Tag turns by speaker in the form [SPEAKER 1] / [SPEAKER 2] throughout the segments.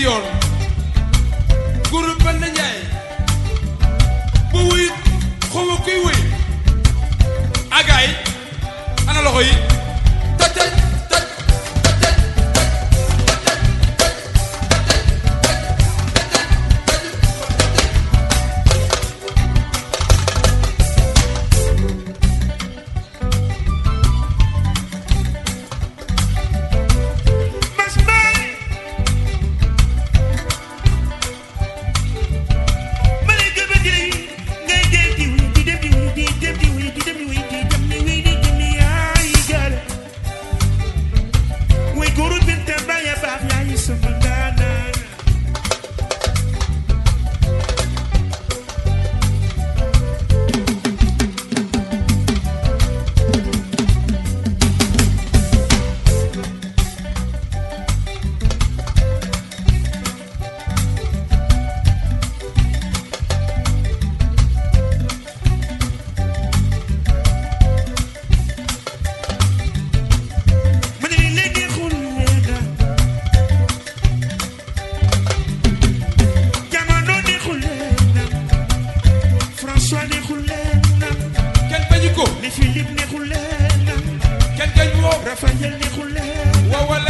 [SPEAKER 1] ñetti yoon góoru benn njaay ba wuy xaw kuy wuy agaay ana loxo yi Wewe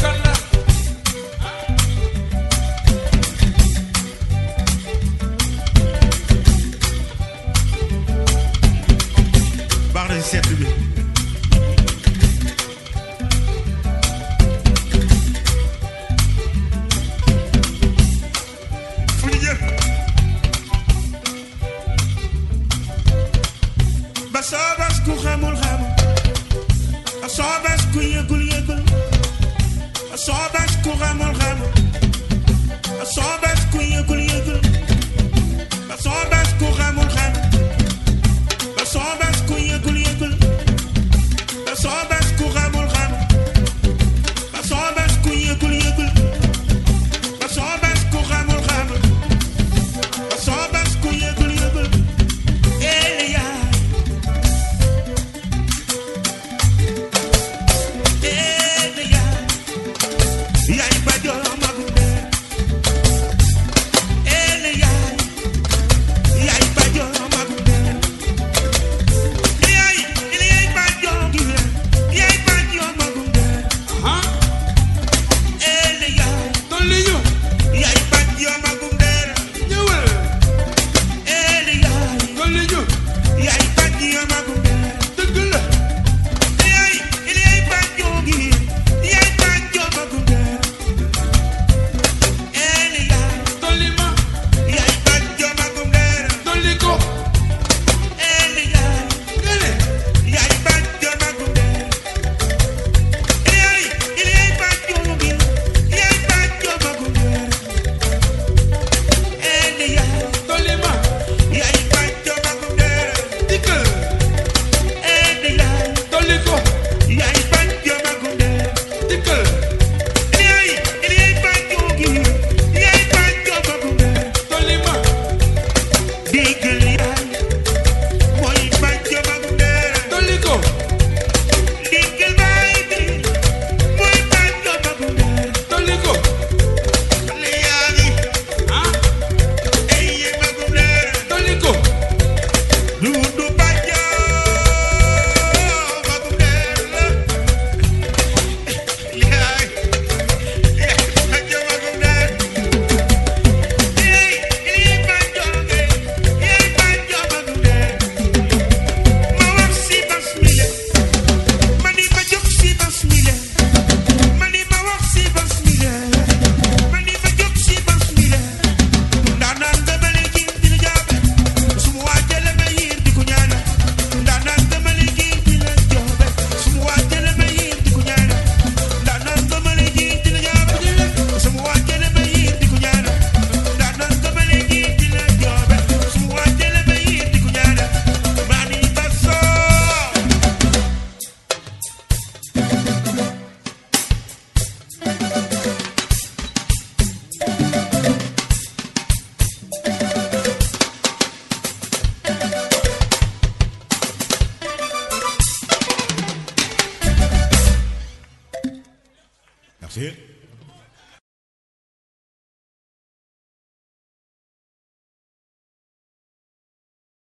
[SPEAKER 1] buscar É só das